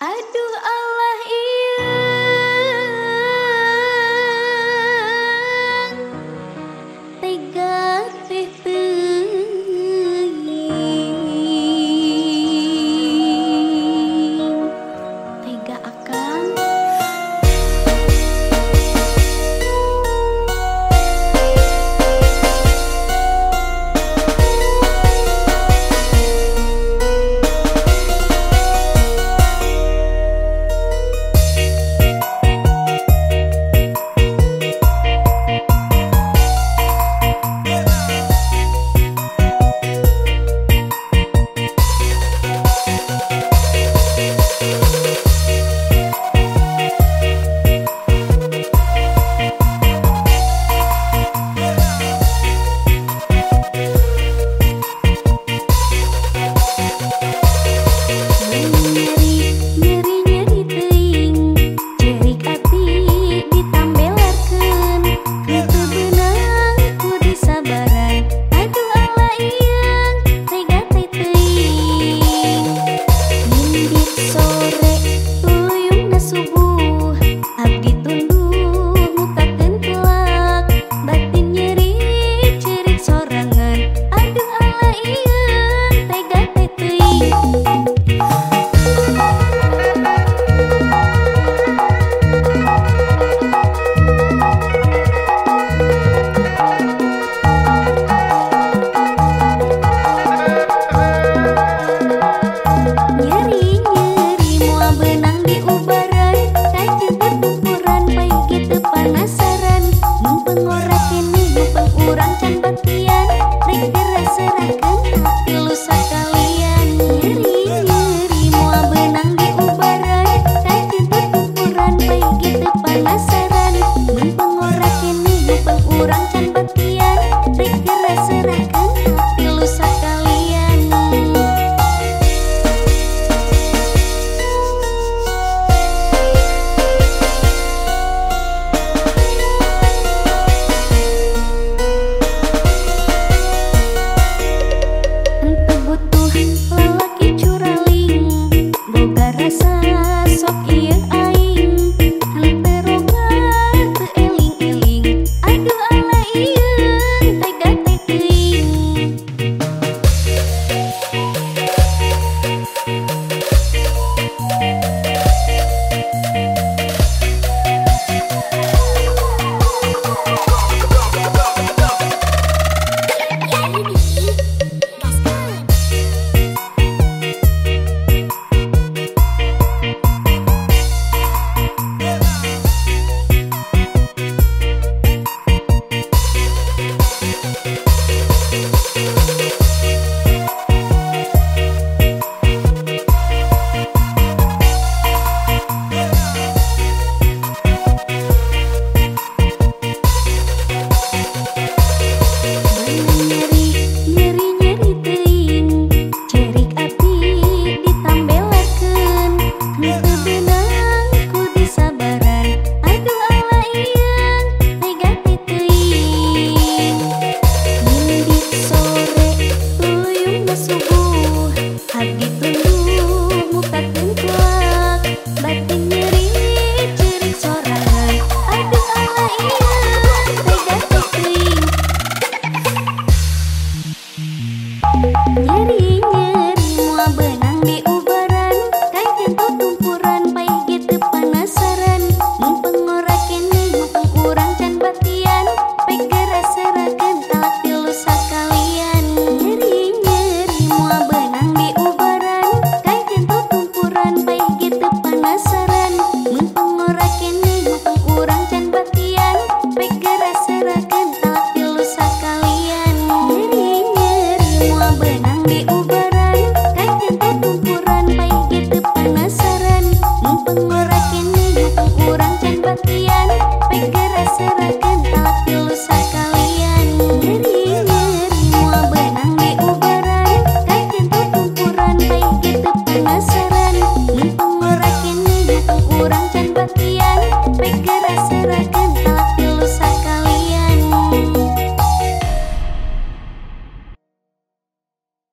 Aduh